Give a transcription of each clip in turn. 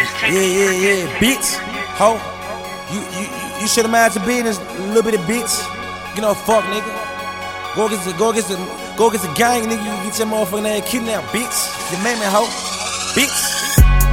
Yeah, yeah, yeah, bitch. Ho. You you you should have mind your business, little bit of bitch. You know, fuck nigga. Go get the go against the go against the gang, nigga. You get your motherfucking ass kidnapped, bitch. The man, man, ho. Bitch.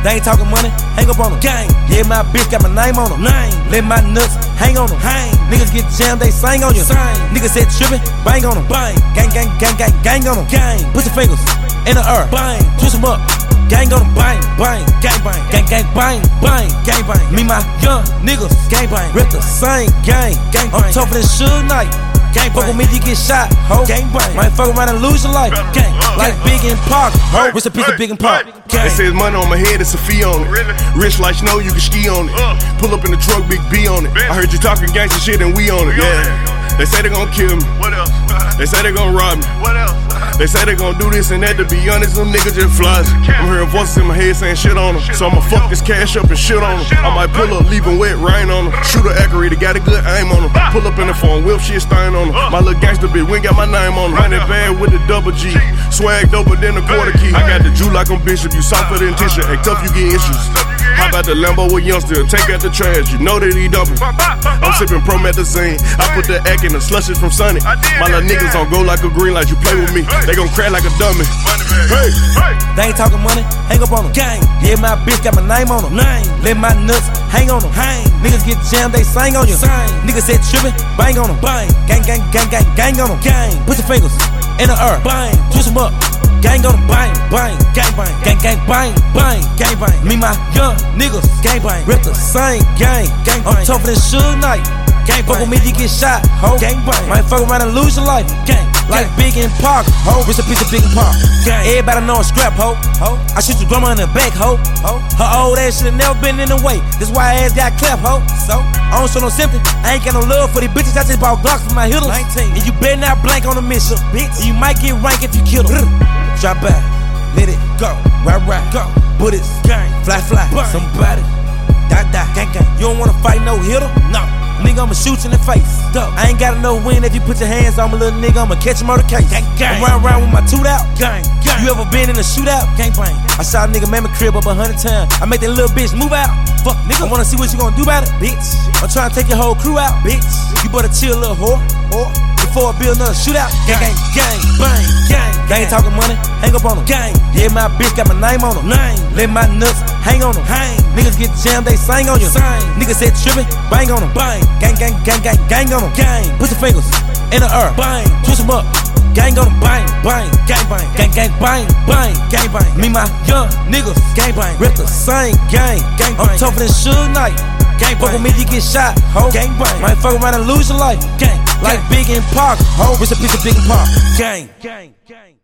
They ain't talking money, hang up on them. Gang. Yeah, my bitch got my name on them. Name. Let my nuts hang on them. Hang. Niggas get jammed, they sing on you. Sing. Niggas said trippin', bang on them. Bang. Gang, gang, gang, gang, gang on them. Gang. Put your fingers in the earth. Bang. Twist them up. Gang on bang, bang, gang bang, gang gang bang, bang, gang bang. Me my young niggas, gang bang, rip the same gang, gang bang. I'm tougher than Suge Knight. Gang fuck with me, you get shot, ho. Gang bang, might fuck around and lose your life. Gang, like Big and Pac, ho. What's a piece of Big and Pac? They say money on my head, it's a fee on it. Rich like snow, you can ski on it. Uh. Pull up in the truck, big B on it. I heard you talking gangster shit and we on it, yeah. They say they gon' kill me. What else? They say they gon' rob me. What else? They say they gon' do this and that. To be honest, them niggas just flies. I'm hearing voices in my head saying shit on them. So I'ma fuck this cash up and shit on them. I might pull up, leaving wet rain on them. Shoot Shooter accurate, got a good aim on them. Ah. Pull up in the phone, whip shit stain on them. Uh. My little gangster bitch, we ain't got my name on them. Hundred band with the double G. Swag doper than a quarter key. I got the Jew like I'm Bishop. You softer than tissue. Act tough, you get issues. How about the Lambo with youngster? Take out the trash, you know that he dumping. I'm sipping promethazine. I put the egg in the slushes from Sunny. My little niggas on go like a green light. You play with me, they gon' crack like a dummy. Hey, hey! They ain't talking money, hang up on them. Gang. Yeah, my bitch got my name on them. Name. Let my nuts hang on them. Hang. Niggas get jammed, they sing on you. Sing. Niggas said trippin', bang on them. Bang. Gang, gang, gang, gang, gang on them. Gang. Put your fingers in the earth. Bang. Twist them up. Gang on them, bang, bang, gang bang, gang gang bang, bang, gang bang. Me my young niggas, gang bang, rip the same gang, gang bang. I'm tougher than Suge Knight. Gang fuck with me, you get shot, ho. Gang bang, might fuck around and lose your life. Gang, like Big and Pac, ho. It's a piece of Big and Pac. Gang, everybody know I'm scrap, ho. Ho, I shoot your grandma in the back, ho. Ho, her old ass should've never been in the way. That's why her ass got clapped, ho. So, I don't show no sympathy. I ain't got no love for these bitches. I just bought Glocks for my hitters. 19. And you better not blank on the mission, bitch. And you might get rank if you kill them. Drop back, let it go. Right, right, go. Bullets, gang, fly, fly. Somebody, die, die, gang, gang. You don't wanna fight no hitter? No. Nigga, I'ma shoot you in the face. Go. I ain't gotta win. If you put your hands on me, little nigga, I'ma catch him on the case. Gang, gang. I'm round, round with my toot out. Gang, gang. You ever been in a shootout? Gang, bang. I shot a nigga man my crib up a hundred times. I make that little bitch move out. Fuck, nigga. I wanna see what you gonna do about it, bitch. I'm trying to take your whole crew out, bitch. You better chill, little whore. Whore. Before I build another shootout. Gang, gang, gang, bang, gang. Ain't talking money, hang up on them. Gang. Yeah, my bitch got my name on them. Name. Let my nuts hang on them. Hang. Niggas get jammed, they sing on you. Sing. Niggas said trippin', bang on them. Bang. Gang, gang, gang, gang, gang on them. Gang. Put your fingers in the earth. Bang. Twist them up. Gang on them, bang, bang, gang bang, gang gang bang, bang, gang bang. Me my young niggas, gang bang, rip the same gang, gang bang. I'm tougher than Suge Knight. Gang fuck with me, you get shot, ho. Gang bang, might fuck around and lose your life. Gang, like Big and Pac, ho. It's a piece of Big and Pac. Gang, gang, gang.